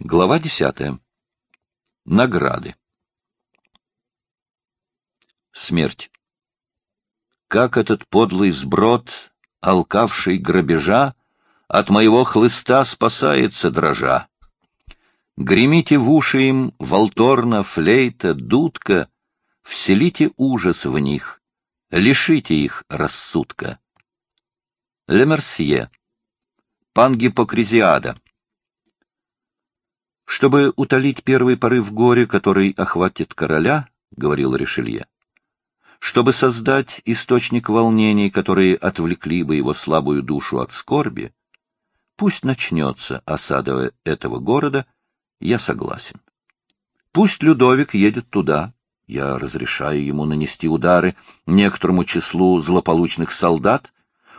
Глава десятая. Награды. Смерть. Как этот подлый сброд, алкавший грабежа, от моего хлыста спасается дрожа. Гремите в уши им волторна, флейта, дудка, вселите ужас в них, лишите их рассудка. Лемерсье. Пангипокризиада. Чтобы утолить первый порыв горя, который охватит короля, — говорил Ришелье, — чтобы создать источник волнений, которые отвлекли бы его слабую душу от скорби, пусть начнется осада этого города, я согласен. Пусть Людовик едет туда, я разрешаю ему нанести удары некоторому числу злополучных солдат,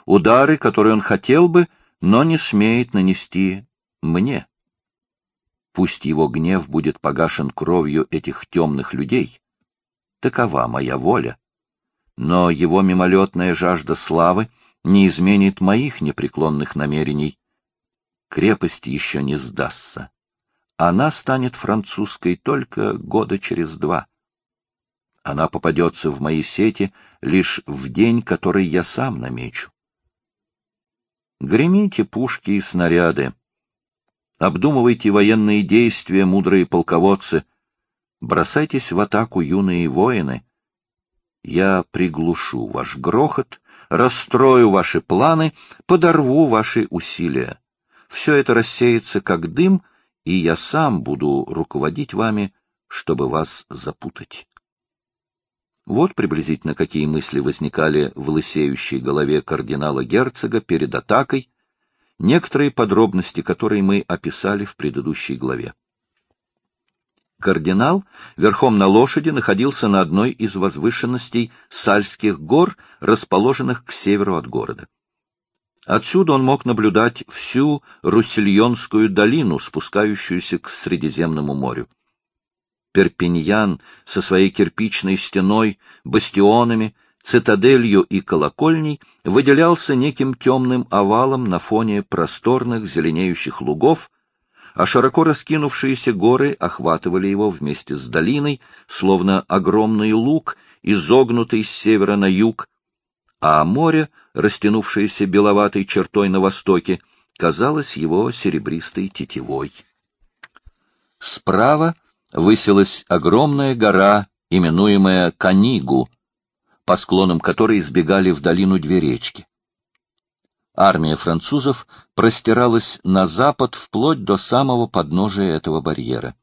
удары, которые он хотел бы, но не смеет нанести мне. Пусть его гнев будет погашен кровью этих темных людей. Такова моя воля. Но его мимолетная жажда славы не изменит моих непреклонных намерений. Крепость еще не сдастся. Она станет французской только года через два. Она попадется в мои сети лишь в день, который я сам намечу. Гремите пушки и снаряды. Обдумывайте военные действия, мудрые полководцы. Бросайтесь в атаку, юные воины. Я приглушу ваш грохот, расстрою ваши планы, подорву ваши усилия. Все это рассеется, как дым, и я сам буду руководить вами, чтобы вас запутать. Вот приблизительно какие мысли возникали в лысеющей голове кардинала-герцога перед атакой, некоторые подробности, которые мы описали в предыдущей главе. Кардинал верхом на лошади находился на одной из возвышенностей Сальских гор, расположенных к северу от города. Отсюда он мог наблюдать всю Руссельонскую долину, спускающуюся к Средиземному морю. Перпиньян со своей кирпичной стеной, бастионами, цитаделью и колокольней выделялся неким темным овалом на фоне просторных зеленеющих лугов, а широко раскинувшиеся горы охватывали его вместе с долиной, словно огромный луг, изогнутый с севера на юг, а море, растянувшееся беловатой чертой на востоке, казалось его серебристой тетивой. Справа высилась огромная гора, именуемая Канигу, по склонам которой избегали в долину две речки. Армия французов простиралась на запад вплоть до самого подножия этого барьера.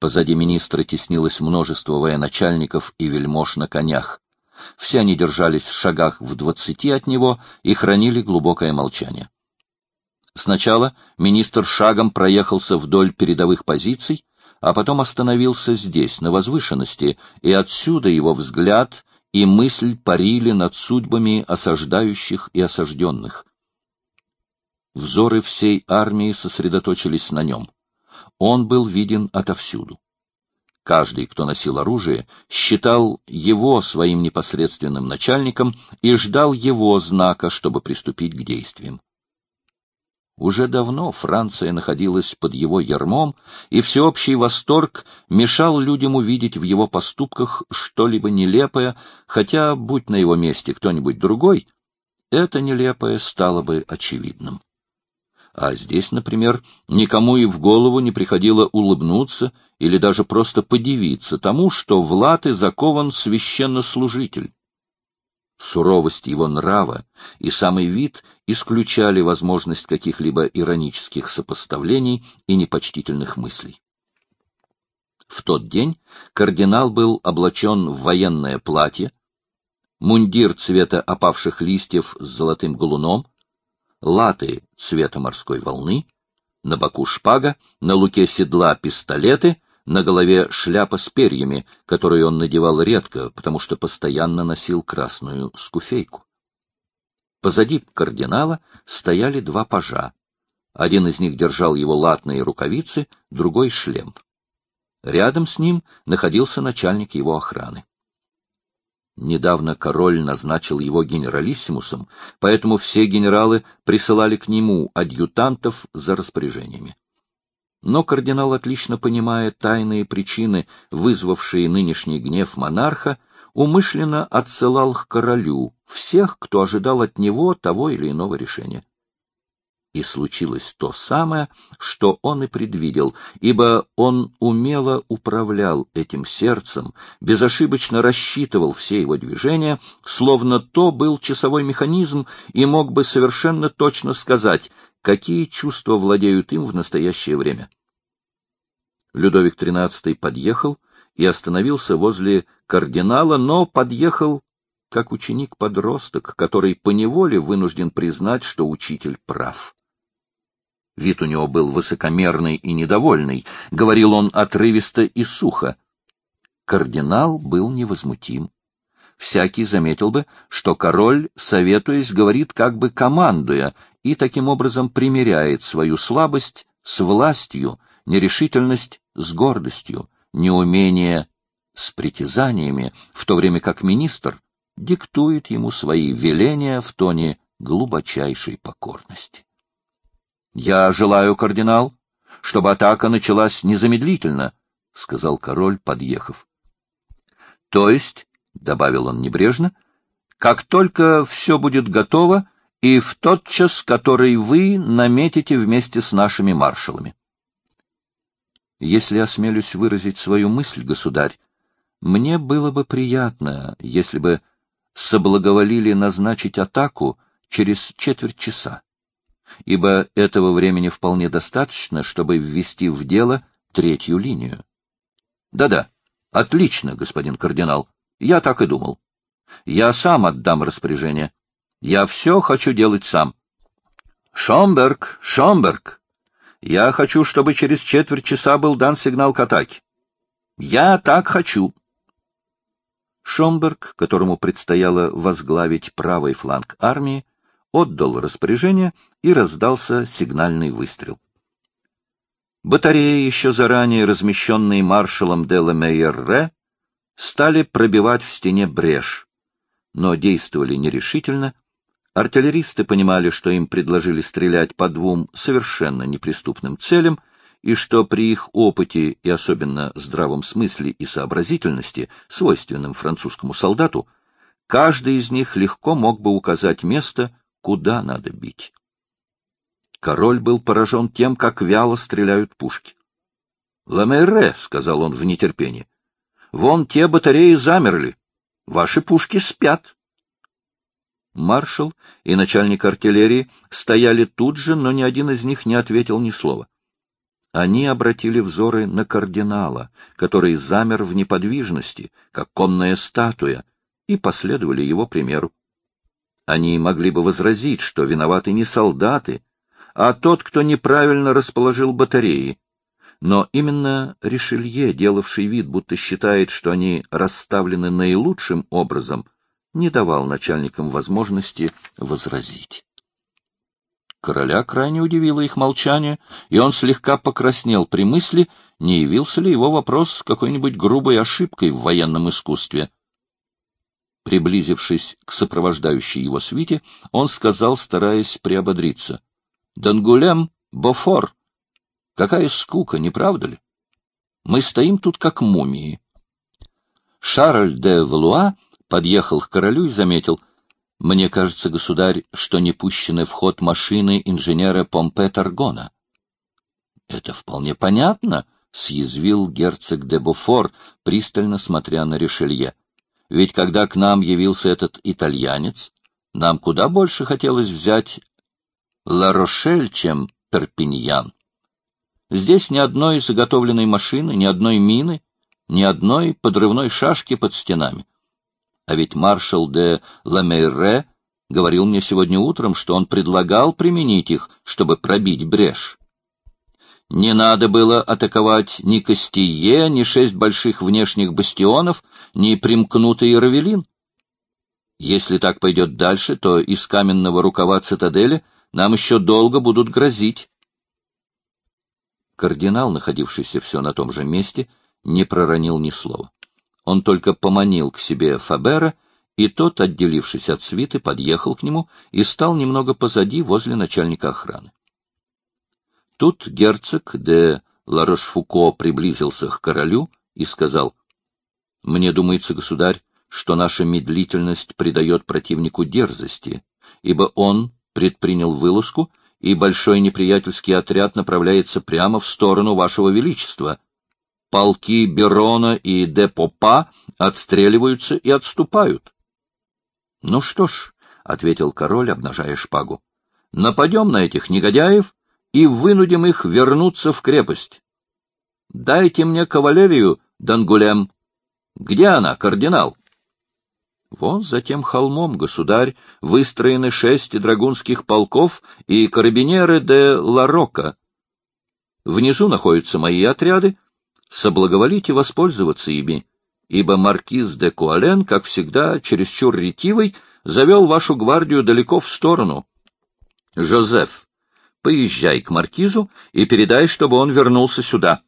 Позади министра теснилось множество военачальников и вельмож на конях. Все они держались в шагах в двадцати от него и хранили глубокое молчание. Сначала министр шагом проехался вдоль передовых позиций, а потом остановился здесь, на возвышенности, и отсюда его взгляд и мысль парили над судьбами осаждающих и осажденных. Взоры всей армии сосредоточились на нем. Он был виден отовсюду. Каждый, кто носил оружие, считал его своим непосредственным начальником и ждал его знака, чтобы приступить к действиям. Уже давно Франция находилась под его ярмом, и всеобщий восторг мешал людям увидеть в его поступках что-либо нелепое, хотя, будь на его месте кто-нибудь другой, это нелепое стало бы очевидным. А здесь, например, никому и в голову не приходило улыбнуться или даже просто подивиться тому, что в латы закован священнослужитель. Суровость его нрава и самый вид исключали возможность каких-либо иронических сопоставлений и непочтительных мыслей. В тот день кардинал был облачен в военное платье, мундир цвета опавших листьев с золотым галуном, латы цвета морской волны, на боку шпага, на луке седла пистолеты — на голове шляпа с перьями, которую он надевал редко, потому что постоянно носил красную скуфейку. Позади кардинала стояли два пажа. Один из них держал его латные рукавицы, другой — шлем. Рядом с ним находился начальник его охраны. Недавно король назначил его генералиссимусом, поэтому все генералы присылали к нему адъютантов за распоряжениями. Но кардинал, отлично понимая тайные причины, вызвавшие нынешний гнев монарха, умышленно отсылал к королю всех, кто ожидал от него того или иного решения. И случилось то самое, что он и предвидел, ибо он умело управлял этим сердцем, безошибочно рассчитывал все его движения, словно то был часовой механизм и мог бы совершенно точно сказать, какие чувства владеют им в настоящее время. Людовик XIII подъехал и остановился возле кардинала, но подъехал как ученик-подросток, который поневоле вынужден признать, что учитель прав. Вид у него был высокомерный и недовольный, говорил он отрывисто и сухо. Кардинал был невозмутим. Всякий заметил бы, что король, советуясь, говорит как бы командуя, и таким образом примиряет свою слабость с властью, нерешительность с гордостью, неумение с притязаниями, в то время как министр диктует ему свои веления в тоне глубочайшей покорности. Я желаю, кардинал, чтобы атака началась незамедлительно, — сказал король, подъехав. — То есть, — добавил он небрежно, — как только все будет готово, и в тот час, который вы наметите вместе с нашими маршалами. Если осмелюсь выразить свою мысль, государь, мне было бы приятно, если бы соблаговолили назначить атаку через четверть часа ибо этого времени вполне достаточно, чтобы ввести в дело третью линию. Да-да, отлично, господин кардинал. Я так и думал. Я сам отдам распоряжение. Я все хочу делать сам. Шомберг, Шомберг, я хочу, чтобы через четверть часа был дан сигнал к атаке. Я так хочу. Шомберг, которому предстояло возглавить правый фланг армии, отдал распоряжение, и раздался сигнальный выстрел. Батареи, еще заранее размещенные маршалом де ла стали пробивать в стене брешь, но действовали нерешительно. Артиллеристы понимали, что им предложили стрелять по двум совершенно неприступным целям, и что при их опыте и особенно здравом смысле и сообразительности, свойственным французскому солдату, каждый из них легко мог бы указать место, куда надо бить. Король был поражен тем, как вяло стреляют пушки. — Ламейре, — сказал он в нетерпении, — вон те батареи замерли. Ваши пушки спят. Маршал и начальник артиллерии стояли тут же, но ни один из них не ответил ни слова. Они обратили взоры на кардинала, который замер в неподвижности, как конная статуя, и последовали его примеру. Они могли бы возразить, что виноваты не солдаты, а тот, кто неправильно расположил батареи. Но именно Ришелье, делавший вид, будто считает, что они расставлены наилучшим образом, не давал начальникам возможности возразить. Короля крайне удивило их молчание, и он слегка покраснел при мысли, не явился ли его вопрос какой-нибудь грубой ошибкой в военном искусстве. Приблизившись к сопровождающей его свите, он сказал, стараясь приободриться. — Дангулем, Бофор! Какая скука, не правда ли? Мы стоим тут как мумии. Шарль де Валуа подъехал к королю и заметил. — Мне кажется, государь, что не пущены в ход машины инженера Помпе Таргона. — Это вполне понятно, — съязвил герцог де Бофор, пристально смотря на Ришелье. Ведь когда к нам явился этот итальянец, нам куда больше хотелось взять Ла-Рошель, чем Перпиньян. Здесь ни одной заготовленной машины, ни одной мины, ни одной подрывной шашки под стенами. А ведь маршал де Ламейре говорил мне сегодня утром, что он предлагал применить их, чтобы пробить брешь. Не надо было атаковать ни Костие, ни шесть больших внешних бастионов, ни примкнутый Равелин. Если так пойдет дальше, то из каменного рукава цитадели нам еще долго будут грозить. Кардинал, находившийся все на том же месте, не проронил ни слова. Он только поманил к себе Фабера, и тот, отделившись от свиты, подъехал к нему и стал немного позади, возле начальника охраны. Тут герцог де Ларошфуко приблизился к королю и сказал, «Мне думается, государь, что наша медлительность придает противнику дерзости, ибо он предпринял вылазку, и большой неприятельский отряд направляется прямо в сторону вашего величества. Полки Берона и де Попа отстреливаются и отступают. — Ну что ж, — ответил король, обнажая шпагу, — нападем на этих негодяев и вынудим их вернуться в крепость. Дайте мне кавалерию, Дангулем. Где она, кардинал? Вон за тем холмом, государь, выстроены шесть драгунских полков и карабинеры де Ларока. Внизу находятся мои отряды. Соблаговолите воспользоваться ими, ибо маркиз де Куален, как всегда, чересчур ретивый, завел вашу гвардию далеко в сторону. Жозеф, поезжай к маркизу и передай, чтобы он вернулся сюда.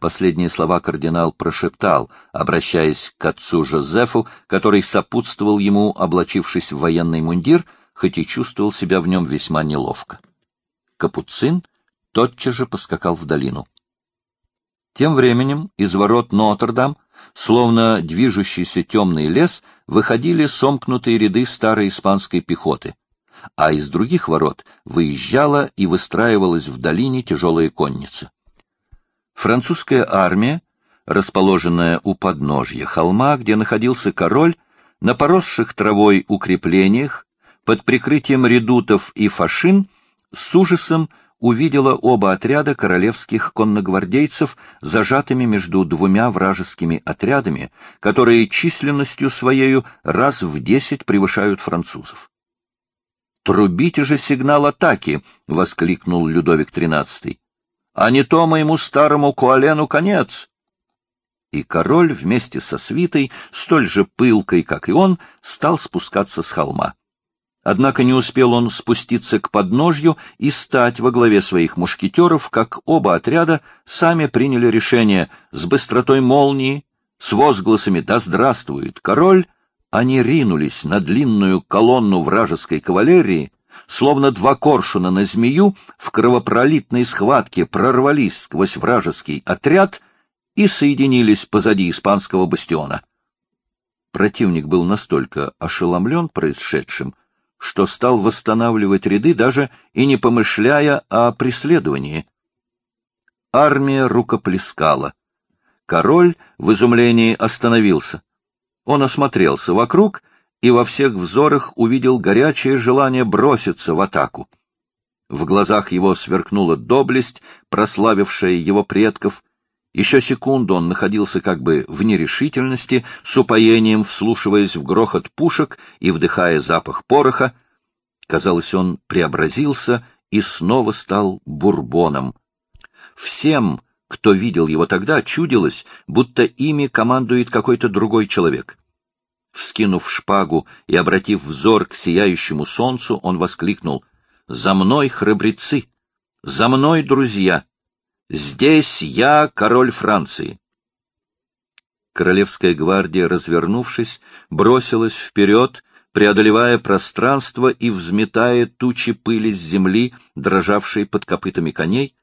Последние слова кардинал прошептал, обращаясь к отцу Жозефу, который сопутствовал ему, облачившись в военный мундир, хоть и чувствовал себя в нем весьма неловко. Капуцин тотчас же поскакал в долину. Тем временем из ворот Нотр-Дам, словно движущийся темный лес, выходили сомкнутые ряды старой испанской пехоты, а из других ворот выезжала и выстраивалась в долине тяжелая конница. Французская армия, расположенная у подножья холма, где находился король, на поросших травой укреплениях, под прикрытием редутов и фашин, с ужасом увидела оба отряда королевских конногвардейцев, зажатыми между двумя вражескими отрядами, которые численностью своею раз в десять превышают французов. «Трубите же сигнал атаки!» — воскликнул Людовик XIII а не то моему старому Куалену конец. И король вместе со свитой, столь же пылкой, как и он, стал спускаться с холма. Однако не успел он спуститься к подножью и стать во главе своих мушкетеров, как оба отряда сами приняли решение с быстротой молнии, с возгласами «Да здравствует король!» они ринулись на длинную колонну вражеской кавалерии, словно два коршуна на змею, в кровопролитной схватке прорвались сквозь вражеский отряд и соединились позади испанского бастиона. Противник был настолько ошеломлен происшедшим, что стал восстанавливать ряды, даже и не помышляя о преследовании. Армия рукоплескала. Король в изумлении остановился. Он осмотрелся вокруг и во всех взорах увидел горячее желание броситься в атаку. В глазах его сверкнула доблесть, прославившая его предков. Еще секунду он находился как бы в нерешительности, с упоением вслушиваясь в грохот пушек и вдыхая запах пороха. Казалось, он преобразился и снова стал бурбоном. Всем, кто видел его тогда, чудилось, будто ими командует какой-то другой человек. Вскинув шпагу и обратив взор к сияющему солнцу, он воскликнул «За мной, храбрецы! За мной, друзья! Здесь я, король Франции!» Королевская гвардия, развернувшись, бросилась вперед, преодолевая пространство и взметая тучи пыли с земли, дрожавшей под копытами коней,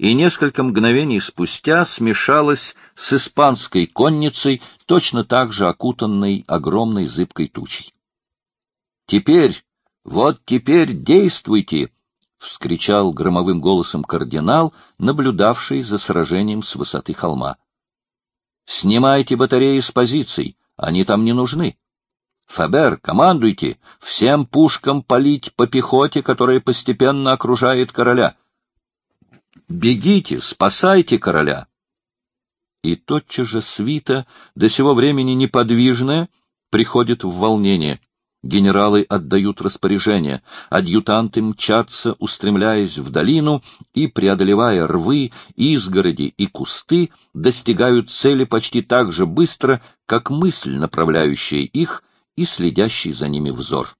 и несколько мгновений спустя смешалась с испанской конницей, точно так же окутанной огромной зыбкой тучей. «Теперь, вот теперь действуйте!» — вскричал громовым голосом кардинал, наблюдавший за сражением с высоты холма. «Снимайте батареи с позиций, они там не нужны. Фабер, командуйте, всем пушкам палить по пехоте, которая постепенно окружает короля. Бегите, спасайте короля!» И тотчас же свита, до сего времени неподвижная, приходит в волнение. Генералы отдают распоряжение, адъютанты мчатся, устремляясь в долину и, преодолевая рвы, изгороди и кусты, достигают цели почти так же быстро, как мысль, направляющая их и следящий за ними взор.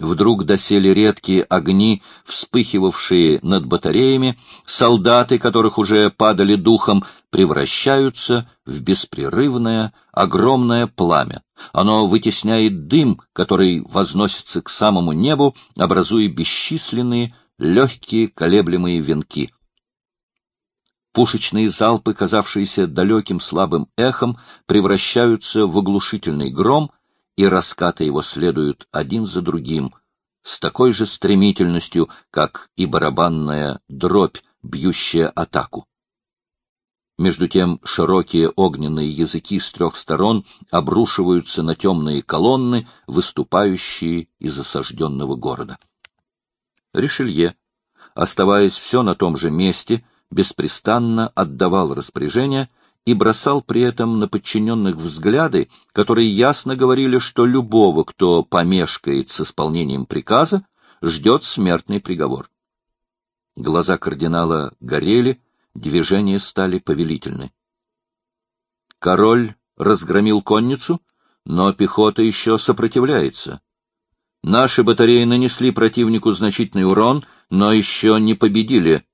Вдруг досели редкие огни, вспыхивавшие над батареями, солдаты, которых уже падали духом, превращаются в беспрерывное, огромное пламя. Оно вытесняет дым, который возносится к самому небу, образуя бесчисленные легкие колеблемые венки. Пушечные залпы, казавшиеся далеким слабым эхом, превращаются в оглушительный гром, и раскаты его следуют один за другим, с такой же стремительностью, как и барабанная дробь, бьющая атаку. Между тем широкие огненные языки с трех сторон обрушиваются на темные колонны, выступающие из осажденного города. Ришелье, оставаясь все на том же месте, беспрестанно отдавал распоряжения и бросал при этом на подчиненных взгляды, которые ясно говорили, что любого, кто помешкает с исполнением приказа, ждет смертный приговор. Глаза кардинала горели, движения стали повелительны. Король разгромил конницу, но пехота еще сопротивляется. Наши батареи нанесли противнику значительный урон, но еще не победили.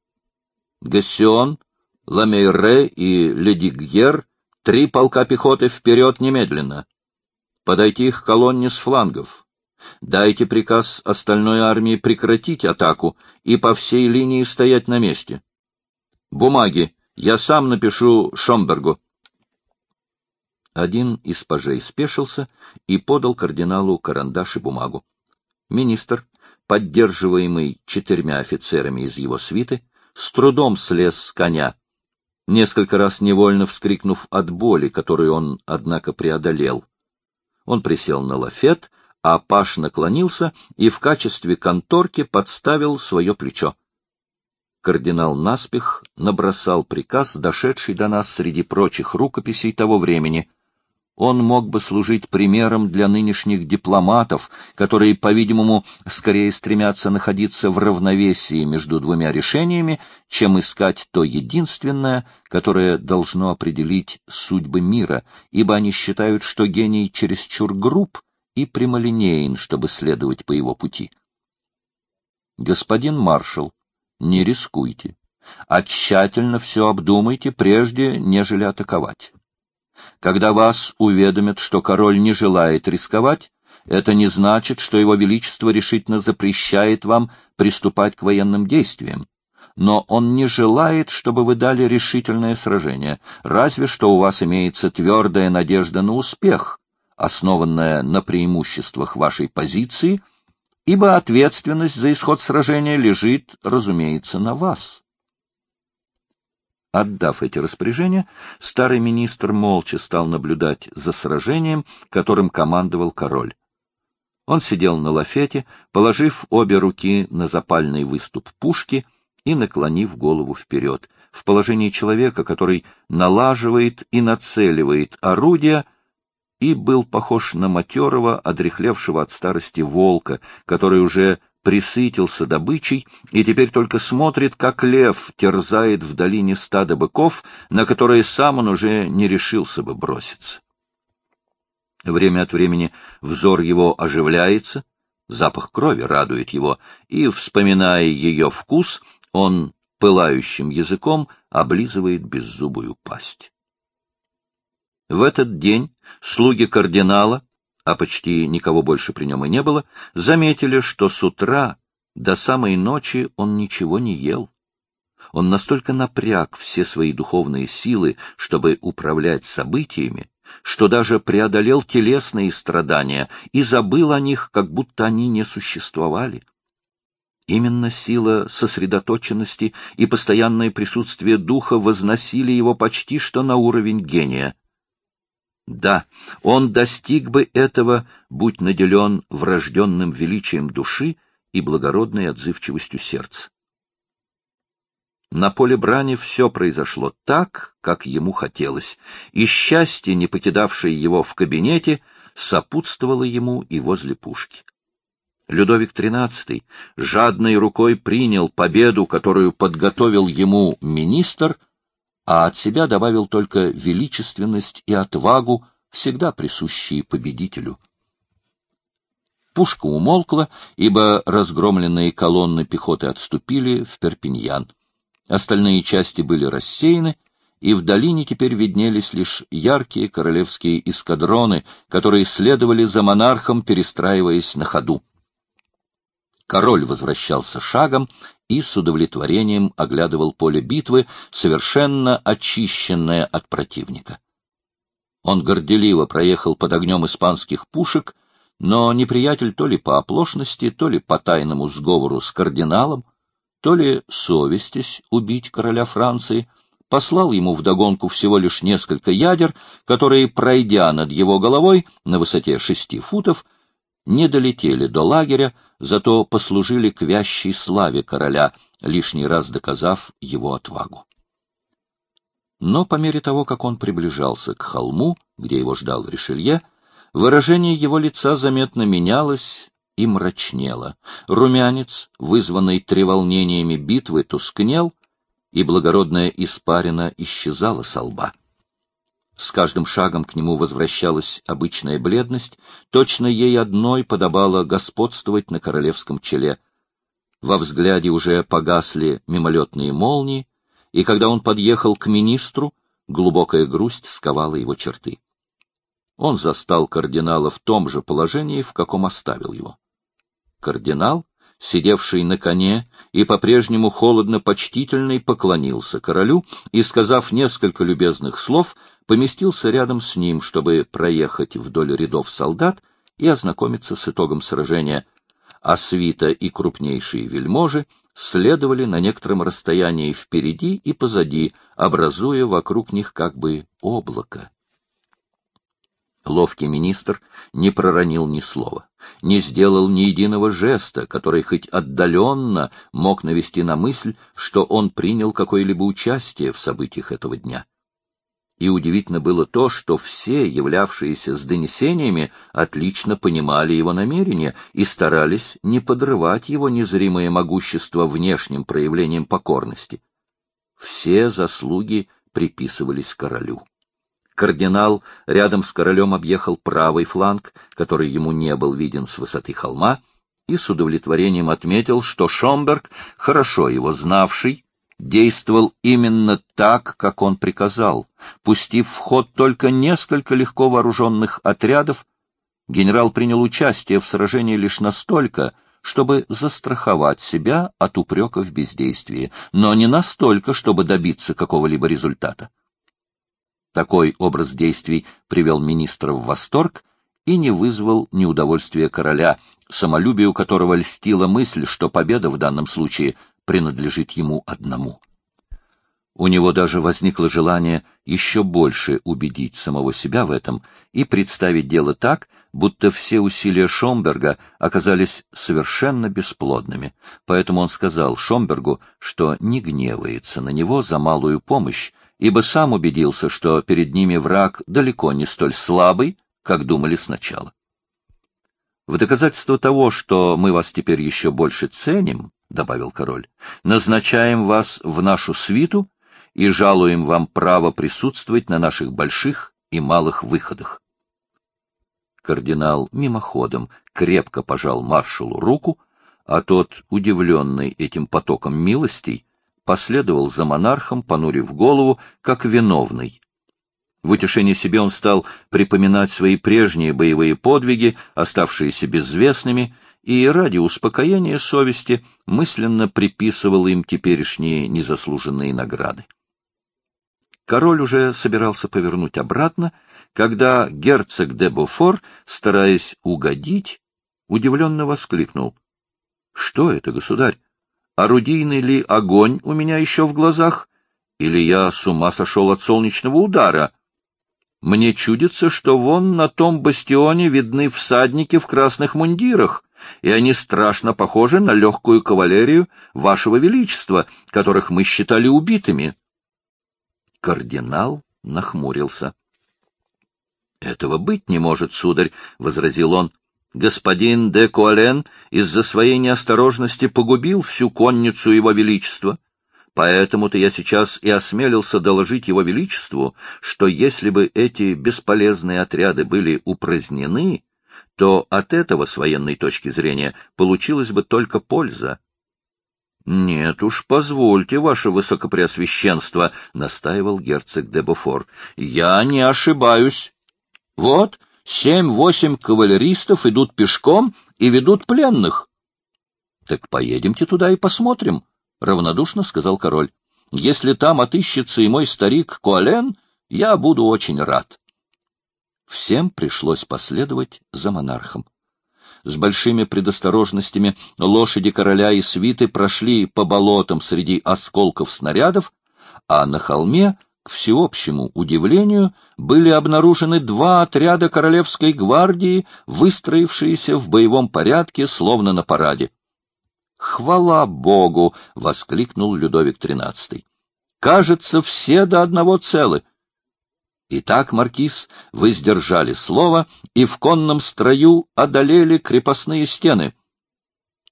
Гассион, Ламейре и Ледигьер — три полка пехоты вперед немедленно. Подойти к колонне с флангов. Дайте приказ остальной армии прекратить атаку и по всей линии стоять на месте. Бумаги. Я сам напишу Шомбергу. Один из пажей спешился и подал кардиналу карандаш и бумагу. Министр, поддерживаемый четырьмя офицерами из его свиты, с трудом слез с коня, несколько раз невольно вскрикнув от боли, которую он, однако, преодолел. Он присел на лафет, а Паш наклонился и в качестве конторки подставил свое плечо кардинал наспех набросал приказ, дошедший до нас среди прочих рукописей того времени. Он мог бы служить примером для нынешних дипломатов, которые, по-видимому, скорее стремятся находиться в равновесии между двумя решениями, чем искать то единственное, которое должно определить судьбы мира, ибо они считают, что гений чересчур груб и прямолинеен, чтобы следовать по его пути. Господин маршал, не рискуйте, а тщательно все обдумайте, прежде нежели атаковать. Когда вас уведомят, что король не желает рисковать, это не значит, что его величество решительно запрещает вам приступать к военным действиям. Но он не желает, чтобы вы дали решительное сражение, разве что у вас имеется твердая надежда на успех, основанная на преимуществах вашей позиции — ибо ответственность за исход сражения лежит, разумеется, на вас. Отдав эти распоряжения, старый министр молча стал наблюдать за сражением, которым командовал король. Он сидел на лафете, положив обе руки на запальный выступ пушки и наклонив голову вперед, в положении человека, который налаживает и нацеливает орудия, и был похож на матерого, одрехлевшего от старости волка, который уже присытился добычей и теперь только смотрит, как лев терзает в долине стадо быков, на которые сам он уже не решился бы броситься. Время от времени взор его оживляется, запах крови радует его, и, вспоминая ее вкус, он пылающим языком облизывает беззубую пасть. В этот день слуги кардинала, а почти никого больше при нем и не было, заметили, что с утра до самой ночи он ничего не ел. Он настолько напряг все свои духовные силы, чтобы управлять событиями, что даже преодолел телесные страдания и забыл о них, как будто они не существовали. Именно сила сосредоточенности и постоянное присутствие духа возносили его почти что на уровень гения. Да, он достиг бы этого, будь наделен врожденным величием души и благородной отзывчивостью сердца. На поле брани все произошло так, как ему хотелось, и счастье, не покидавшее его в кабинете, сопутствовало ему и возле пушки. Людовик XIII жадной рукой принял победу, которую подготовил ему министр, а от себя добавил только величественность и отвагу, всегда присущие победителю. Пушка умолкла, ибо разгромленные колонны пехоты отступили в Перпиньян. Остальные части были рассеяны, и в долине теперь виднелись лишь яркие королевские эскадроны, которые следовали за монархом, перестраиваясь на ходу. Король возвращался шагом, и с удовлетворением оглядывал поле битвы, совершенно очищенное от противника. Он горделиво проехал под огнем испанских пушек, но неприятель то ли по оплошности, то ли по тайному сговору с кардиналом, то ли совестясь убить короля Франции, послал ему вдогонку всего лишь несколько ядер, которые, пройдя над его головой на высоте шести футов, не долетели до лагеря, зато послужили к вящей славе короля, лишний раз доказав его отвагу. Но по мере того, как он приближался к холму, где его ждал Ришелье, выражение его лица заметно менялось и мрачнело. Румянец, вызванный треволнениями битвы, тускнел, и благородная испарина исчезала со лба. С каждым шагом к нему возвращалась обычная бледность, точно ей одной подобало господствовать на королевском челе. Во взгляде уже погасли мимолетные молнии, и когда он подъехал к министру, глубокая грусть сковала его черты. Он застал кардинала в том же положении, в каком оставил его. Кардинал сидевший на коне и по-прежнему холодно-почтительный, поклонился королю и, сказав несколько любезных слов, поместился рядом с ним, чтобы проехать вдоль рядов солдат и ознакомиться с итогом сражения, а свита и крупнейшие вельможи следовали на некотором расстоянии впереди и позади, образуя вокруг них как бы облако. Ловкий министр не проронил ни слова, не сделал ни единого жеста, который хоть отдаленно мог навести на мысль, что он принял какое-либо участие в событиях этого дня. И удивительно было то, что все, являвшиеся с донесениями, отлично понимали его намерения и старались не подрывать его незримое могущество внешним проявлением покорности. Все заслуги приписывались королю. Кардинал рядом с королем объехал правый фланг, который ему не был виден с высоты холма, и с удовлетворением отметил, что Шомберг, хорошо его знавший, действовал именно так, как он приказал. Пустив в ход только несколько легко вооруженных отрядов, генерал принял участие в сражении лишь настолько, чтобы застраховать себя от упрека в бездействии, но не настолько, чтобы добиться какого-либо результата. Такой образ действий привел министра в восторг и не вызвал неудовольствия короля, самолюбию которого льстила мысль, что победа в данном случае принадлежит ему одному. У него даже возникло желание еще больше убедить самого себя в этом и представить дело так, будто все усилия Шомберга оказались совершенно бесплодными. Поэтому он сказал Шомбергу, что не гневается на него за малую помощь, ибо сам убедился, что перед ними враг далеко не столь слабый, как думали сначала. В доказательство того, что мы вас теперь еще больше ценим, — добавил король, — назначаем вас в нашу свиту и жалуем вам право присутствовать на наших больших и малых выходах. Кардинал мимоходом крепко пожал маршалу руку, а тот, удивленный этим потоком милостей, последовал за монархом, понурив голову, как виновный. В утешение себе он стал припоминать свои прежние боевые подвиги, оставшиеся безвестными, и ради успокоения совести мысленно приписывал им теперешние незаслуженные награды. Король уже собирался повернуть обратно, когда герцог де Буфор, стараясь угодить, удивленно воскликнул. — Что это, государь? орудийный ли огонь у меня еще в глазах, или я с ума сошел от солнечного удара. Мне чудится, что вон на том бастионе видны всадники в красных мундирах, и они страшно похожи на легкую кавалерию вашего величества, которых мы считали убитыми. Кардинал нахмурился. — Этого быть не может, сударь, — возразил он. Господин де Куален из-за своей неосторожности погубил всю конницу его величества. Поэтому-то я сейчас и осмелился доложить его величеству, что если бы эти бесполезные отряды были упразднены, то от этого с военной точки зрения получилась бы только польза. — Нет уж, позвольте, ваше высокопреосвященство, — настаивал герцог де Буфор. — Я не ошибаюсь. Вот, Семь-восемь кавалеристов идут пешком и ведут пленных. Так поедемте туда и посмотрим, — равнодушно сказал король. — Если там отыщется и мой старик Куален, я буду очень рад. Всем пришлось последовать за монархом. С большими предосторожностями лошади короля и свиты прошли по болотам среди осколков снарядов, а на холме, к всеобщему удивлению, были обнаружены два отряда королевской гвардии, выстроившиеся в боевом порядке, словно на параде. «Хвала Богу!» — воскликнул Людовик XIII. «Кажется, все до одного целы. Итак, маркиз, вы сдержали слово и в конном строю одолели крепостные стены.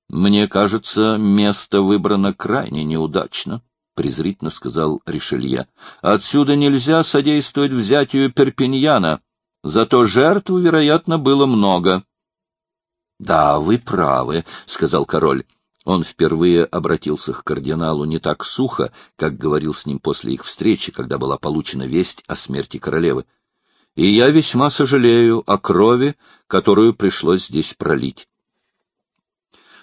Мне кажется, место выбрано крайне неудачно, — презрительно сказал Ришелье. Отсюда нельзя содействовать взятию Перпиньяна, зато жертв, вероятно, было много. — Да, вы правы, — сказал король. Он впервые обратился к кардиналу не так сухо, как говорил с ним после их встречи, когда была получена весть о смерти королевы. «И я весьма сожалею о крови, которую пришлось здесь пролить.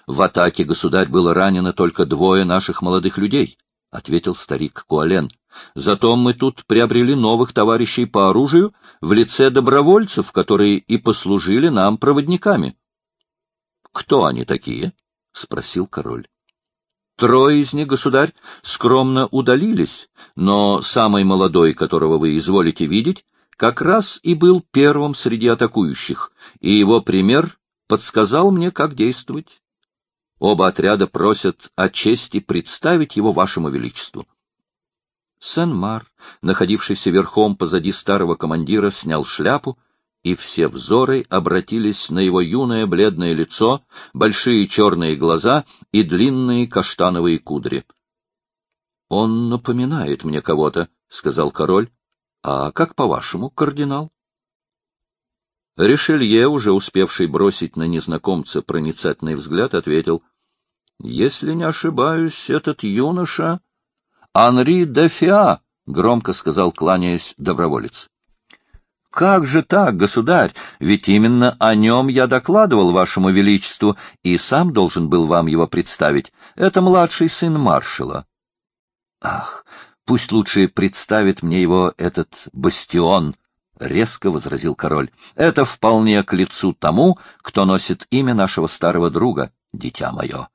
В атаке, государь, было ранено только двое наших молодых людей», — ответил старик Куален. «Зато мы тут приобрели новых товарищей по оружию в лице добровольцев, которые и послужили нам проводниками». «Кто они такие?» — спросил король. Трое из них, государь, скромно удалились, но самый молодой, которого вы изволите видеть, как раз и был первым среди атакующих, и его пример подсказал мне, как действовать. Оба отряда просят о чести представить его вашему величеству. Сен-Мар, находившийся верхом позади старого командира, снял шляпу и все взоры обратились на его юное бледное лицо, большие черные глаза и длинные каштановые кудри. — Он напоминает мне кого-то, — сказал король. — А как по-вашему, кардинал? Ришелье, уже успевший бросить на незнакомца проницательный взгляд, ответил. — Если не ошибаюсь, этот юноша... — Анри де Фиа, — громко сказал, кланяясь доброволец. Как же так, государь? Ведь именно о нем я докладывал вашему величеству и сам должен был вам его представить. Это младший сын маршала. Ах, пусть лучше представит мне его этот бастион, — резко возразил король. Это вполне к лицу тому, кто носит имя нашего старого друга, дитя мое.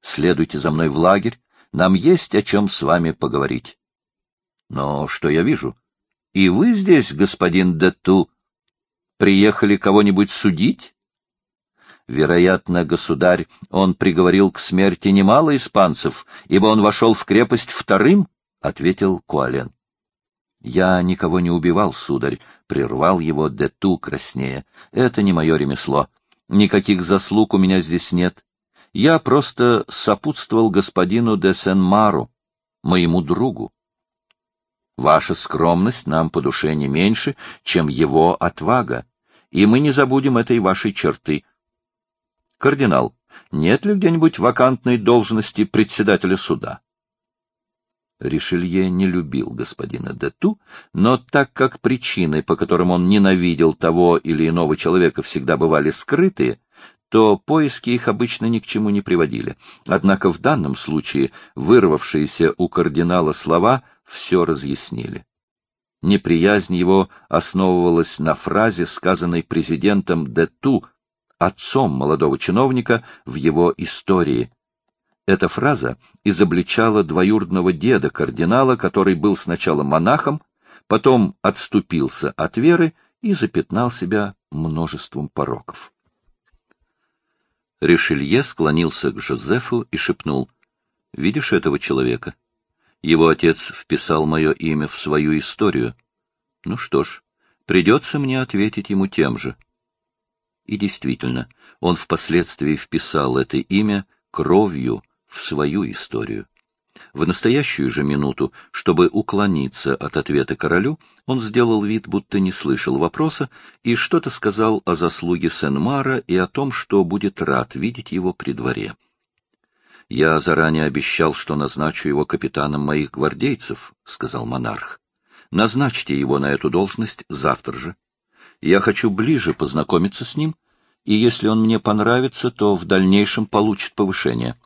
Следуйте за мной в лагерь, нам есть о чем с вами поговорить. Но что я вижу? И вы здесь, господин Дету, приехали кого-нибудь судить? Вероятно, государь, он приговорил к смерти немало испанцев, ибо он вошел в крепость вторым, — ответил Куален. — Я никого не убивал, сударь, — прервал его Дету краснее. — Это не мое ремесло. Никаких заслуг у меня здесь нет. Я просто сопутствовал господину де Сен-Мару, моему другу. Ваша скромность нам по душе не меньше, чем его отвага, и мы не забудем этой вашей черты. Кардинал, нет ли где-нибудь вакантной должности председателя суда? Ришелье не любил господина Дету, но так как причины, по которым он ненавидел того или иного человека, всегда бывали скрытые, то поиски их обычно ни к чему не приводили. Однако в данном случае вырвавшиеся у кардинала слова все разъяснили. Неприязнь его основывалась на фразе, сказанной президентом Дету, отцом молодого чиновника, в его истории. Эта фраза изобличала двоюродного деда кардинала, который был сначала монахом, потом отступился от веры и запятнал себя множеством пороков. Ришелье склонился к Жозефу и шепнул. — Видишь этого человека? Его отец вписал мое имя в свою историю. Ну что ж, придется мне ответить ему тем же. И действительно, он впоследствии вписал это имя кровью в свою историю. В настоящую же минуту, чтобы уклониться от ответа королю, он сделал вид, будто не слышал вопроса, и что-то сказал о заслуге Сен-Мара и о том, что будет рад видеть его при дворе. «Я заранее обещал, что назначу его капитаном моих гвардейцев», — сказал монарх. «Назначьте его на эту должность завтра же. Я хочу ближе познакомиться с ним, и если он мне понравится, то в дальнейшем получит повышение».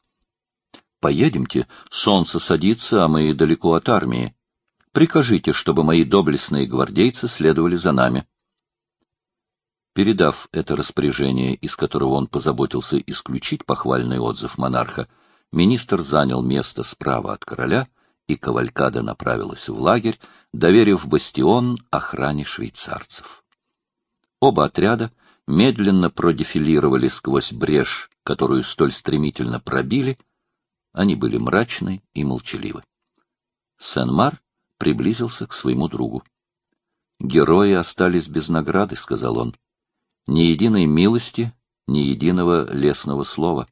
Поедемте, солнце садится, а мы далеко от армии. Прикажите, чтобы мои доблестные гвардейцы следовали за нами. Передав это распоряжение, из которого он позаботился исключить похвальный отзыв монарха, министр занял место справа от короля, и кавалькада направилась в лагерь, доверив бастион охране швейцарцев. Оба отряда медленно продефилировали сквозь брешь, которую столь стремительно пробили. Они были мрачны и молчаливы. Сен-Мар приблизился к своему другу. «Герои остались без награды», — сказал он ни единой милости, ни единого лесного слова.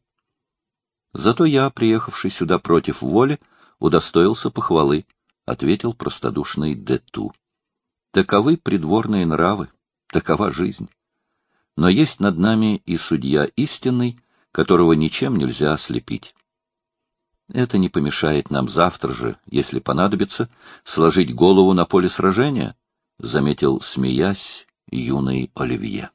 Зато я, приехавший сюда против воли, удостоился похвалы, — ответил простодушный Дету. Таковы придворные нравы, такова жизнь. Но есть над нами и судья истинный, которого ничем нельзя ослепить. Это не помешает нам завтра же, если понадобится, сложить голову на поле сражения, — заметил, смеясь, юный Оливье.